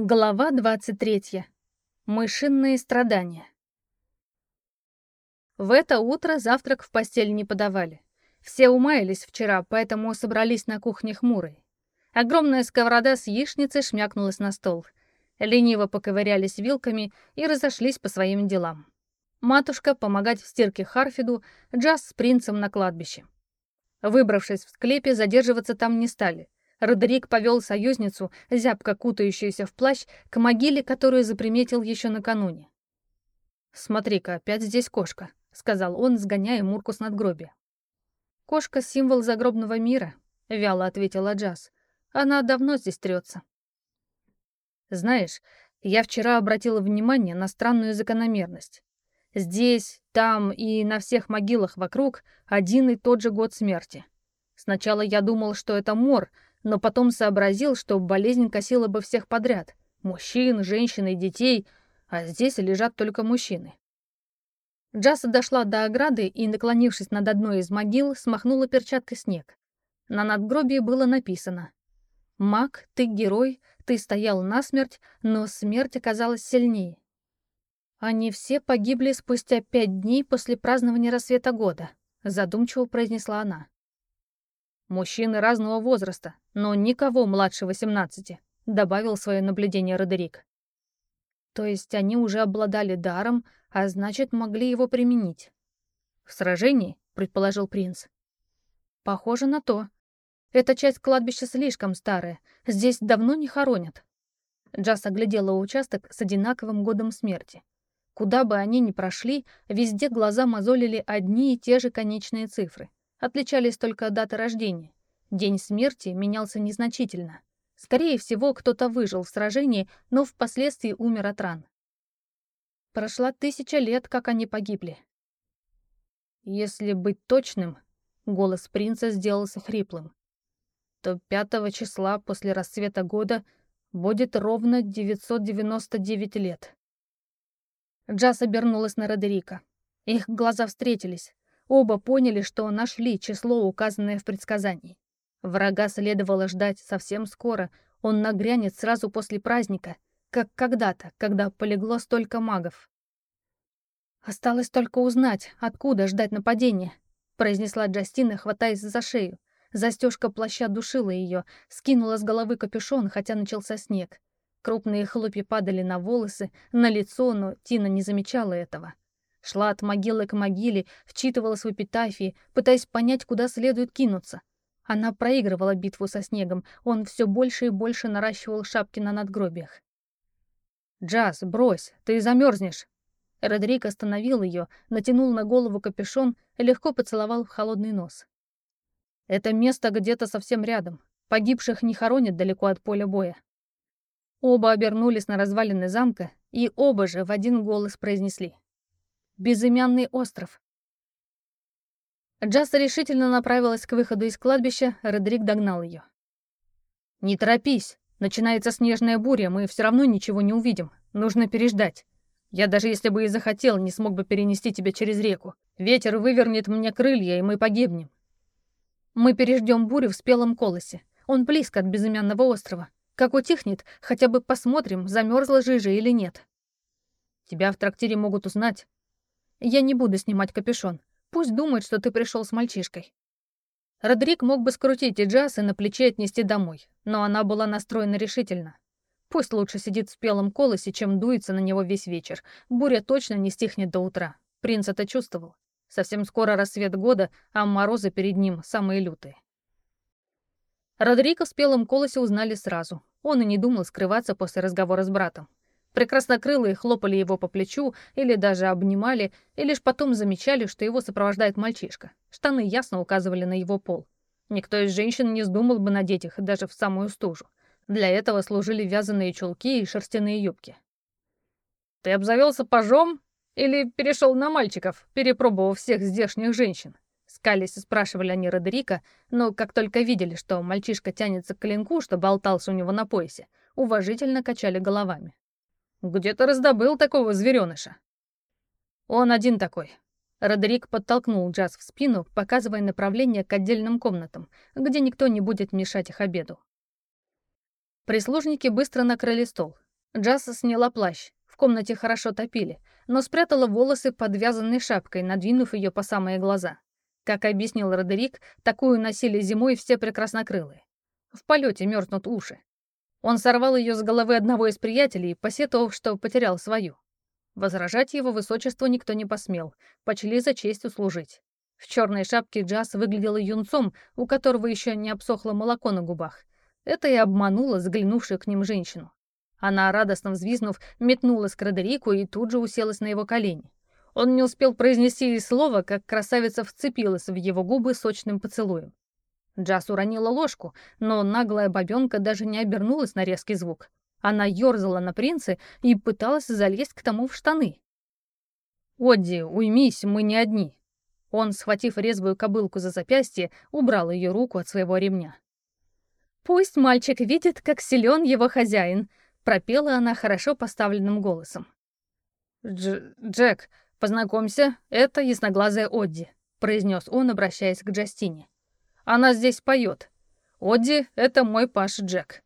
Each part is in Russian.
Глава 23. Мышиные страдания. В это утро завтрак в постель не подавали. Все умаялись вчера, поэтому собрались на кухне хмурой. Огромная сковорода с яичницей шмякнулась на стол. Лениво поковырялись вилками и разошлись по своим делам. Матушка помогать в стирке Харфиду, Джаз с принцем на кладбище. Выбравшись в склепе, задерживаться там не стали — Родерик повел союзницу, зябко кутающуюся в плащ, к могиле, которую заприметил еще накануне. «Смотри-ка, опять здесь кошка», — сказал он, сгоняя Мурку с надгробия. «Кошка — символ загробного мира», — вяло ответила Джаз. «Она давно здесь трется». «Знаешь, я вчера обратила внимание на странную закономерность. Здесь, там и на всех могилах вокруг один и тот же год смерти. Сначала я думал, что это мор — но потом сообразил, что болезнь косила бы всех подряд — мужчин, женщин и детей, а здесь лежат только мужчины. Джаса дошла до ограды и, наклонившись над одной из могил, смахнула перчаткой снег. На надгробии было написано «Маг, ты герой, ты стоял насмерть, но смерть оказалась сильнее». «Они все погибли спустя пять дней после празднования рассвета года», задумчиво произнесла она. Мужчины разного возраста, но никого младше 18, добавил свое наблюдение Родерик. То есть они уже обладали даром, а значит, могли его применить. В сражении, предположил принц. Похоже на то. Эта часть кладбища слишком старая, здесь давно не хоронят. Джаз оглядела участок с одинаковым годом смерти. Куда бы они ни прошли, везде глаза мозолили одни и те же конечные цифры. Отличались только даты рождения. День смерти менялся незначительно. Скорее всего, кто-то выжил в сражении, но впоследствии умер от ран. Прошла тысяча лет, как они погибли. Если быть точным, голос принца сделался хриплым, то 5 числа после расцвета года будет ровно 999 лет. Джаз обернулась на Родерика. Их глаза встретились. Оба поняли, что нашли число, указанное в предсказании. Врага следовало ждать совсем скоро, он нагрянет сразу после праздника, как когда-то, когда полегло столько магов. «Осталось только узнать, откуда ждать нападения», — произнесла Джастина, хватаясь за шею. Застежка плаща душила ее, скинула с головы капюшон, хотя начался снег. Крупные хлопья падали на волосы, на лицо, но Тина не замечала этого. Шла от могилы к могиле, вчитывалась в эпитафии, пытаясь понять, куда следует кинуться. Она проигрывала битву со снегом, он все больше и больше наращивал шапки на надгробиях. «Джаз, брось, ты замерзнешь!» Родрик остановил ее, натянул на голову капюшон и легко поцеловал в холодный нос. «Это место где-то совсем рядом. Погибших не хоронят далеко от поля боя». Оба обернулись на развалины замка, и оба же в один голос произнесли. Безымянный остров. Джаста решительно направилась к выходу из кладбища, Родрик догнал ее. «Не торопись. Начинается снежная буря, мы все равно ничего не увидим. Нужно переждать. Я даже если бы и захотел, не смог бы перенести тебя через реку. Ветер вывернет мне крылья, и мы погибнем. Мы переждем бурю в спелом колосе. Он близко от безымянного острова. Как утихнет, хотя бы посмотрим, замерзла жижа или нет. Тебя в трактире могут узнать. Я не буду снимать капюшон. Пусть думает, что ты пришел с мальчишкой. Родрик мог бы скрутить и Джаз и на плече отнести домой, но она была настроена решительно. Пусть лучше сидит в спелом колосе, чем дуется на него весь вечер. Буря точно не стихнет до утра. Принц это чувствовал. Совсем скоро рассвет года, а морозы перед ним самые лютые. Родрика в спелом колосе узнали сразу. Он и не думал скрываться после разговора с братом. Прекраснокрылые хлопали его по плечу или даже обнимали, и лишь потом замечали, что его сопровождает мальчишка. Штаны ясно указывали на его пол. Никто из женщин не сдумал бы надеть их даже в самую стужу. Для этого служили вязаные чулки и шерстяные юбки. «Ты обзавелся пажом или перешел на мальчиков, перепробовав всех здешних женщин?» Скались спрашивали они Родерика, но как только видели, что мальчишка тянется к клинку, что болтался у него на поясе, уважительно качали головами. Где ты раздобыл такого зверёныша?» «Он один такой». Родерик подтолкнул Джаз в спину, показывая направление к отдельным комнатам, где никто не будет мешать их обеду. Прислужники быстро накрыли стол. Джаз сняла плащ. В комнате хорошо топили, но спрятала волосы под вязаной шапкой, надвинув ее по самые глаза. Как объяснил Родерик, такую носили зимой все прекраснокрылые. В полете мерзнут уши. Он сорвал ее с головы одного из приятелей, посетовав, что потерял свою. Возражать его высочеству никто не посмел, почли за честь услужить. В черной шапке Джаз выглядел юнцом, у которого еще не обсохло молоко на губах. Это и обмануло заглянувшую к ним женщину. Она, радостно взвизнув, метнулась к Родерику и тут же уселась на его колени. Он не успел произнести и слова, как красавица вцепилась в его губы сочным поцелуем. Джаз уронила ложку, но наглая бабенка даже не обернулась на резкий звук. Она ёрзала на принца и пыталась залезть к тому в штаны. «Одди, уймись, мы не одни». Он, схватив резвую кобылку за запястье, убрал ее руку от своего ремня. «Пусть мальчик видит, как силен его хозяин», — пропела она хорошо поставленным голосом. Дж «Джек, «Познакомься, это ясноглазая Одди», — произнес он, обращаясь к Джастине. «Она здесь поет. Одди — это мой Паш Джек».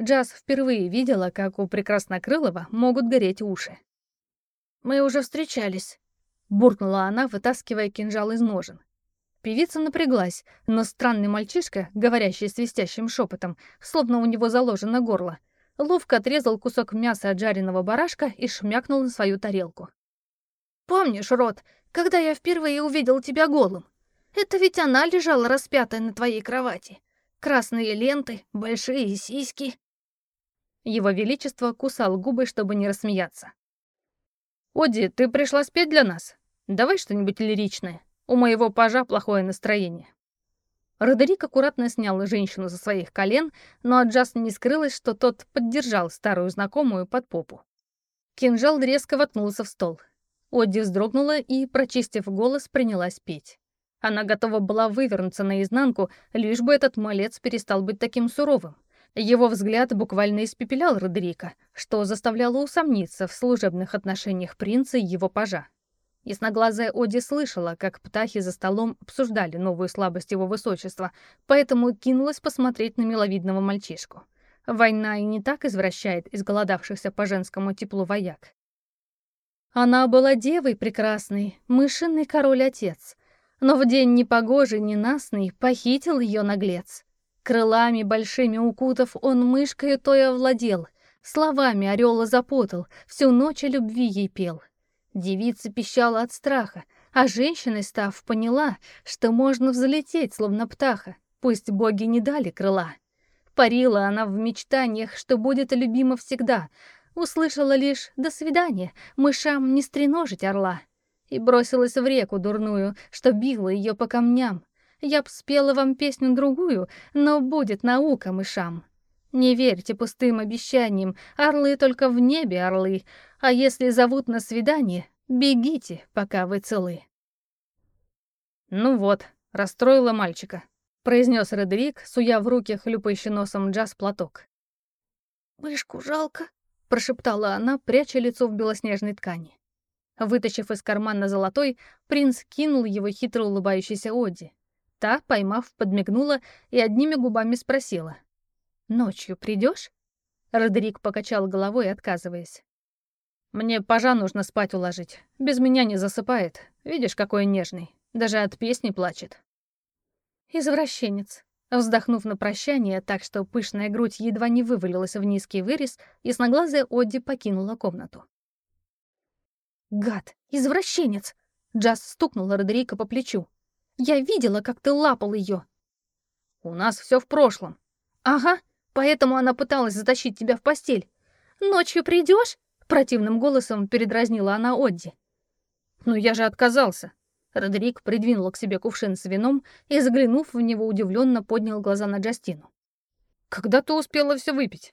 Джаз впервые видела, как у Прекраснокрылова могут гореть уши. «Мы уже встречались», — буркнула она, вытаскивая кинжал из ножен. Певица напряглась, но странный мальчишка, говорящий свистящим шепотом, словно у него заложено горло, ловко отрезал кусок мяса от жареного барашка и шмякнул на свою тарелку. Помнишь, Рот, когда я впервые увидел тебя голым? Это ведь она лежала распятая на твоей кровати. Красные ленты, большие сиськи. Его Величество кусал губы, чтобы не рассмеяться. «Оди, ты пришла спеть для нас? Давай что-нибудь лиричное. У моего пажа плохое настроение». Родерик аккуратно снял женщину со своих колен, но от Джаста не скрылось, что тот поддержал старую знакомую под попу. Кинжал резко воткнулся в стол. Одди вздрогнула и, прочистив голос, принялась петь. Она готова была вывернуться наизнанку, лишь бы этот малец перестал быть таким суровым. Его взгляд буквально испепелял Родерика, что заставляло усомниться в служебных отношениях принца и его пажа. Ясноглазая Оди слышала, как птахи за столом обсуждали новую слабость его высочества, поэтому кинулась посмотреть на миловидного мальчишку. Война и не так извращает изголодавшихся по женскому теплу вояк. Она была девой прекрасной, мышиный король-отец. Но в день непогожий, ненастный, похитил ее наглец. Крылами большими укутав, он мышкой той овладел, словами орела запутал, всю ночь о любви ей пел. Девица пищала от страха, а женщиной став, поняла, что можно взлететь, словно птаха, пусть боги не дали крыла. Парила она в мечтаниях, что будет любима всегда, Услышала лишь «до свидания, мышам не стреножить орла» и бросилась в реку дурную, что била ее по камням. Я б спела вам песню другую, но будет наука мышам. Не верьте пустым обещаниям, орлы только в небе орлы, а если зовут на свидание, бегите, пока вы целы. «Ну вот, расстроила мальчика», — произнес Родерик, суя в руки хлюпающий носом джаз платок. «Мышку жалко», прошептала она, пряча лицо в белоснежной ткани. Вытащив из кармана золотой, принц кинул его хитро улыбающейся Оди. Та, поймав, подмигнула и одними губами спросила. «Ночью придешь? Родерик покачал головой, отказываясь. «Мне пажа нужно спать уложить. Без меня не засыпает. Видишь, какой нежный. Даже от песни плачет». «Извращенец», Вздохнув на прощание, так что пышная грудь едва не вывалилась в низкий вырез, ясноглазая Одди покинула комнату. «Гад! Извращенец!» Джаз стукнула Родерика по плечу. «Я видела, как ты лапал ее!» «У нас все в прошлом». «Ага, поэтому она пыталась затащить тебя в постель. Ночью придешь? противным голосом передразнила она Одди. «Ну я же отказался. Родерик придвинул к себе кувшин с вином и, заглянув в него, удивленно поднял глаза на Джастину. «Когда ты успела все выпить?»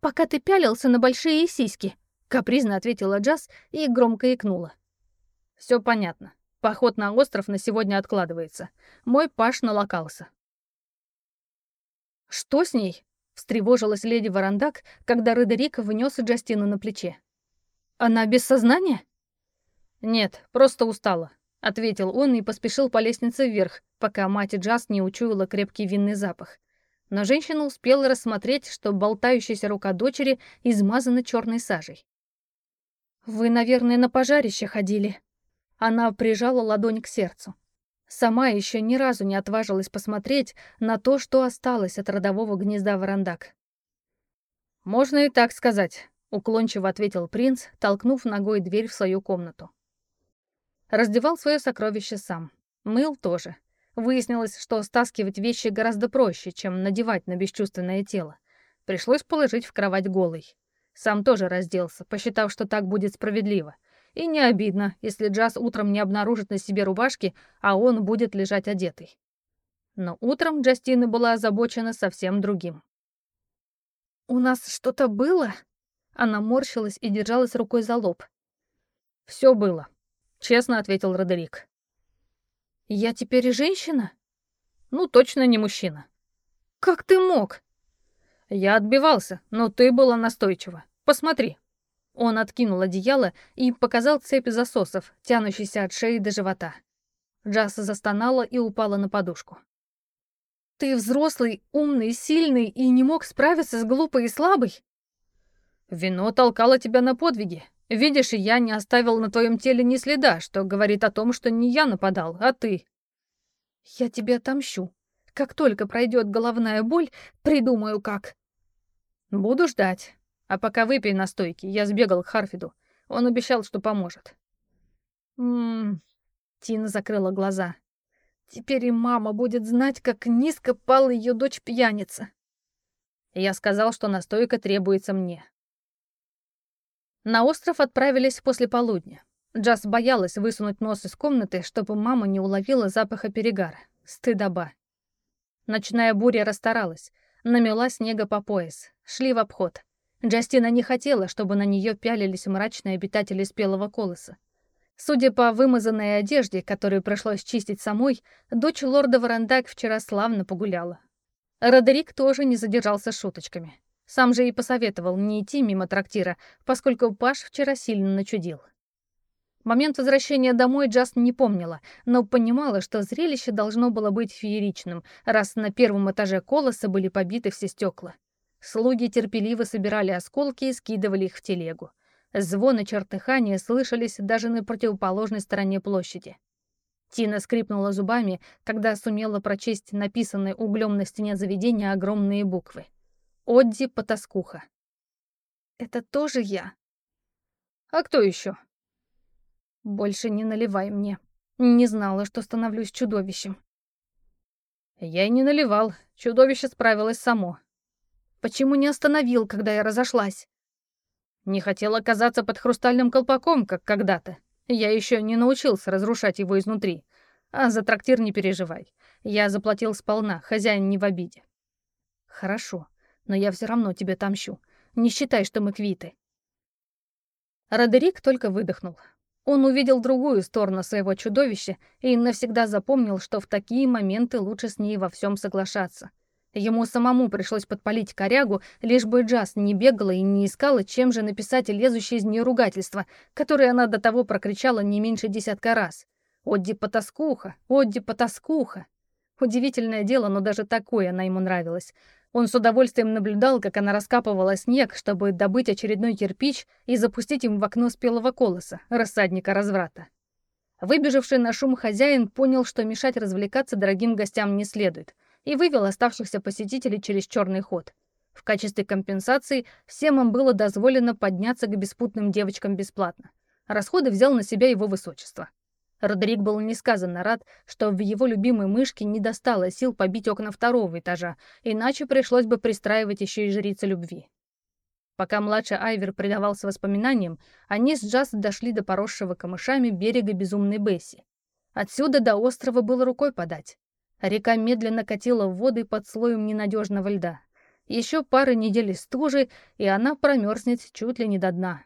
«Пока ты пялился на большие сиськи», — капризно ответила Джаз и громко икнула. «Все понятно. Поход на остров на сегодня откладывается. Мой паш налокался». «Что с ней?» — встревожилась леди Варандак, когда Родерик внес Джастину на плече. «Она без сознания?» «Нет, просто устала ответил он и поспешил по лестнице вверх, пока мать Джаз не учуяла крепкий винный запах. Но женщина успела рассмотреть, что болтающаяся рука дочери измазана черной сажей. «Вы, наверное, на пожарище ходили». Она прижала ладонь к сердцу. Сама еще ни разу не отважилась посмотреть на то, что осталось от родового гнезда Варандак. «Можно и так сказать», — уклончиво ответил принц, толкнув ногой дверь в свою комнату. Раздевал свое сокровище сам. Мыл тоже. Выяснилось, что стаскивать вещи гораздо проще, чем надевать на бесчувственное тело. Пришлось положить в кровать голый. Сам тоже разделся, посчитав, что так будет справедливо. И не обидно, если Джаз утром не обнаружит на себе рубашки, а он будет лежать одетый. Но утром Джастина была озабочена совсем другим. «У нас что-то было?» Она морщилась и держалась рукой за лоб. «Все было», — честно ответил Родерик. «Я теперь женщина?» «Ну, точно не мужчина». «Как ты мог?» «Я отбивался, но ты была настойчива. Посмотри». Он откинул одеяло и показал цепь засосов, тянущейся от шеи до живота. Джасса застонала и упала на подушку. «Ты взрослый, умный, сильный и не мог справиться с глупой и слабой?» «Вино толкало тебя на подвиги. Видишь, я не оставил на твоем теле ни следа, что говорит о том, что не я нападал, а ты». «Я тебе отомщу. Как только пройдет головная боль, придумаю как». «Буду ждать. А пока выпей настойки. Я сбегал к Харфиду. Он обещал, что поможет». «Ммм...» Тина закрыла глаза. «Теперь и мама будет знать, как низко пала ее дочь-пьяница». Я сказал, что настойка требуется мне. На остров отправились после полудня. Джаз боялась высунуть нос из комнаты, чтобы мама не уловила запаха перегара. Стыдоба. Ночная буря расстаралась, намела снега по пояс, шли в обход. Джастина не хотела, чтобы на нее пялились мрачные обитатели спелого колоса. Судя по вымазанной одежде, которую пришлось чистить самой, дочь лорда Варандак вчера славно погуляла. Родерик тоже не задержался шуточками. Сам же и посоветовал не идти мимо трактира, поскольку Паш вчера сильно начудил. Момент возвращения домой Джаст не помнила, но понимала, что зрелище должно было быть фееричным, раз на первом этаже колоса были побиты все стекла. Слуги терпеливо собирали осколки и скидывали их в телегу. Звон и чертыхание слышались даже на противоположной стороне площади. Тина скрипнула зубами, когда сумела прочесть написанные углем на стене заведения огромные буквы. Одди Потаскуха. Это тоже я? А кто еще? Больше не наливай мне. Не знала, что становлюсь чудовищем. Я и не наливал. Чудовище справилось само. Почему не остановил, когда я разошлась? Не хотел оказаться под хрустальным колпаком, как когда-то. Я еще не научился разрушать его изнутри. А за трактир не переживай. Я заплатил сполна, хозяин не в обиде. Хорошо но я все равно тебе тамщу. Не считай, что мы квиты». Родерик только выдохнул. Он увидел другую сторону своего чудовища и навсегда запомнил, что в такие моменты лучше с ней во всем соглашаться. Ему самому пришлось подпалить корягу, лишь бы Джаз не бегала и не искала, чем же написать лезущее из нее ругательство, которое она до того прокричала не меньше десятка раз. «Одди потаскуха! Одди потаскуха!» Удивительное дело, но даже такое она ему нравилась. Он с удовольствием наблюдал, как она раскапывала снег, чтобы добыть очередной кирпич и запустить им в окно спелого колоса, рассадника разврата. Выбежавший на шум хозяин понял, что мешать развлекаться дорогим гостям не следует, и вывел оставшихся посетителей через черный ход. В качестве компенсации всем им было дозволено подняться к беспутным девочкам бесплатно. Расходы взял на себя его высочество. Родерик был несказанно рад, что в его любимой мышке не достало сил побить окна второго этажа, иначе пришлось бы пристраивать еще и жрицу любви. Пока младший Айвер предавался воспоминаниям, они с Джаз дошли до поросшего камышами берега безумной Бесси. Отсюда до острова было рукой подать. Река медленно катила воды под слоем ненадежного льда. Еще пара недель стужи, и она промерзнет чуть ли не до дна.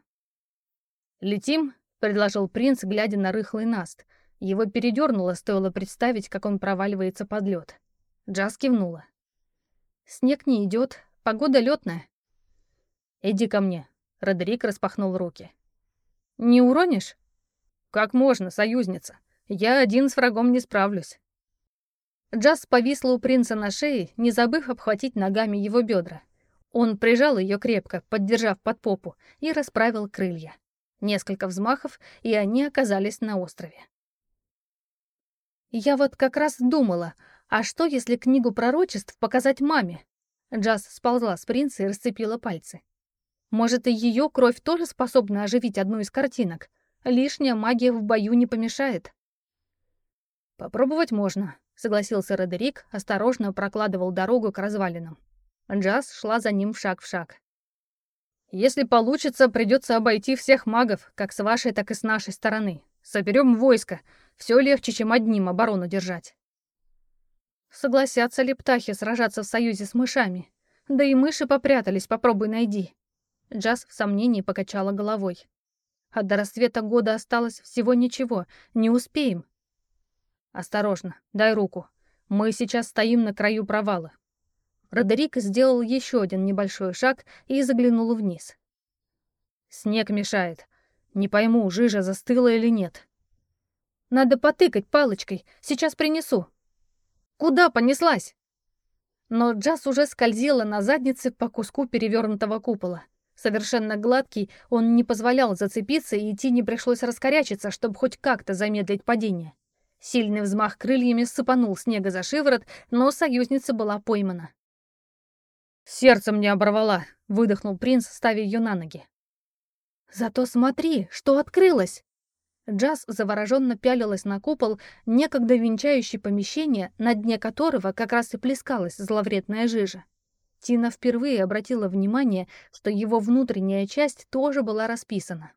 «Летим?» — предложил принц, глядя на рыхлый наст. Его передернуло, стоило представить, как он проваливается под лед. Джаз кивнула. «Снег не идет, погода летная. «Иди ко мне», — Родерик распахнул руки. «Не уронишь?» «Как можно, союзница? Я один с врагом не справлюсь». Джаз повисла у принца на шее, не забыв обхватить ногами его бедра. Он прижал ее крепко, поддержав под попу, и расправил крылья. Несколько взмахов, и они оказались на острове. «Я вот как раз думала, а что, если книгу пророчеств показать маме?» Джаз сползла с принца и расцепила пальцы. «Может, и ее кровь тоже способна оживить одну из картинок? Лишняя магия в бою не помешает». «Попробовать можно», — согласился Родерик, осторожно прокладывал дорогу к развалинам. Джаз шла за ним шаг в шаг. «Если получится, придется обойти всех магов, как с вашей, так и с нашей стороны. Соберем войско. Все легче, чем одним оборону держать». Согласятся ли птахи сражаться в союзе с мышами? Да и мыши попрятались, попробуй найди. Джаз в сомнении покачала головой. А до рассвета года осталось всего ничего, не успеем. Осторожно, дай руку. Мы сейчас стоим на краю провала. Родерик сделал еще один небольшой шаг и заглянул вниз. Снег мешает. Не пойму, жижа застыла или нет. Надо потыкать палочкой, сейчас принесу. Куда понеслась? Но Джаз уже скользила на заднице по куску перевернутого купола. Совершенно гладкий, он не позволял зацепиться, и идти не пришлось раскорячиться, чтобы хоть как-то замедлить падение. Сильный взмах крыльями сыпанул снега за шиворот, но союзница была поймана. «Сердце мне оборвала», — выдохнул принц, ставя ее на ноги. «Зато смотри, что открылось!» Джаз завороженно пялилась на купол, некогда венчающий помещение, на дне которого как раз и плескалась зловредная жижа. Тина впервые обратила внимание, что его внутренняя часть тоже была расписана.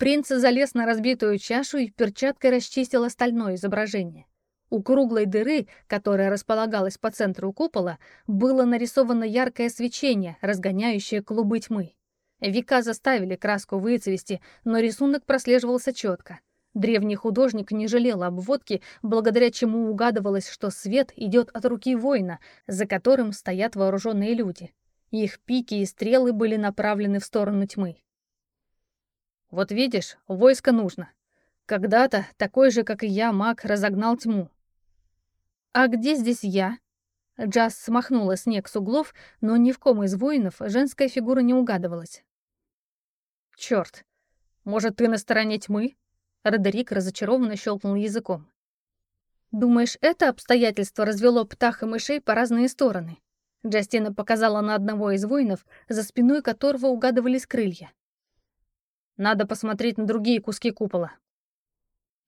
Принц залез на разбитую чашу и перчаткой расчистил остальное изображение. У круглой дыры, которая располагалась по центру купола, было нарисовано яркое свечение, разгоняющее клубы тьмы. Века заставили краску выцвести, но рисунок прослеживался четко. Древний художник не жалел обводки, благодаря чему угадывалось, что свет идет от руки воина, за которым стоят вооруженные люди. Их пики и стрелы были направлены в сторону тьмы. «Вот видишь, войско нужно. Когда-то такой же, как и я, маг разогнал тьму. «А где здесь я?» Джаз смахнула снег с углов, но ни в ком из воинов женская фигура не угадывалась. «Чёрт! Может, ты на стороне тьмы?» Родерик разочарованно щелкнул языком. «Думаешь, это обстоятельство развело птах и мышей по разные стороны?» Джастина показала на одного из воинов, за спиной которого угадывались крылья. «Надо посмотреть на другие куски купола».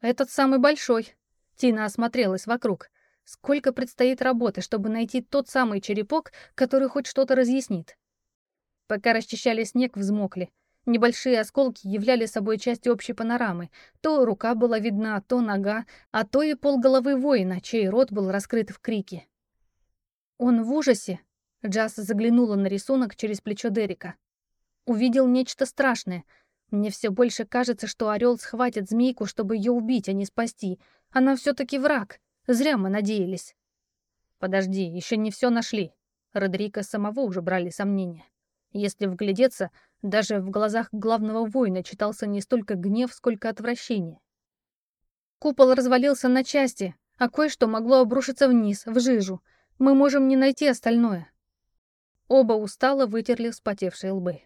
«Этот самый большой». Тина осмотрелась вокруг. Сколько предстоит работы, чтобы найти тот самый черепок, который хоть что-то разъяснит. Пока расчищали снег, взмокли. Небольшие осколки являли собой часть общей панорамы. То рука была видна, то нога, а то и полголовы воина, чей рот был раскрыт в крике. Он в ужасе. Джаз заглянула на рисунок через плечо Дерека. Увидел нечто страшное. Мне все больше кажется, что орел схватит змейку, чтобы ее убить, а не спасти. Она все-таки враг. Зря мы надеялись. Подожди, еще не все нашли. Родрика самого уже брали сомнения. Если вглядеться, даже в глазах главного воина читался не столько гнев, сколько отвращение. Купол развалился на части, а кое-что могло обрушиться вниз, в жижу. Мы можем не найти остальное. Оба устало вытерли вспотевшие лбы.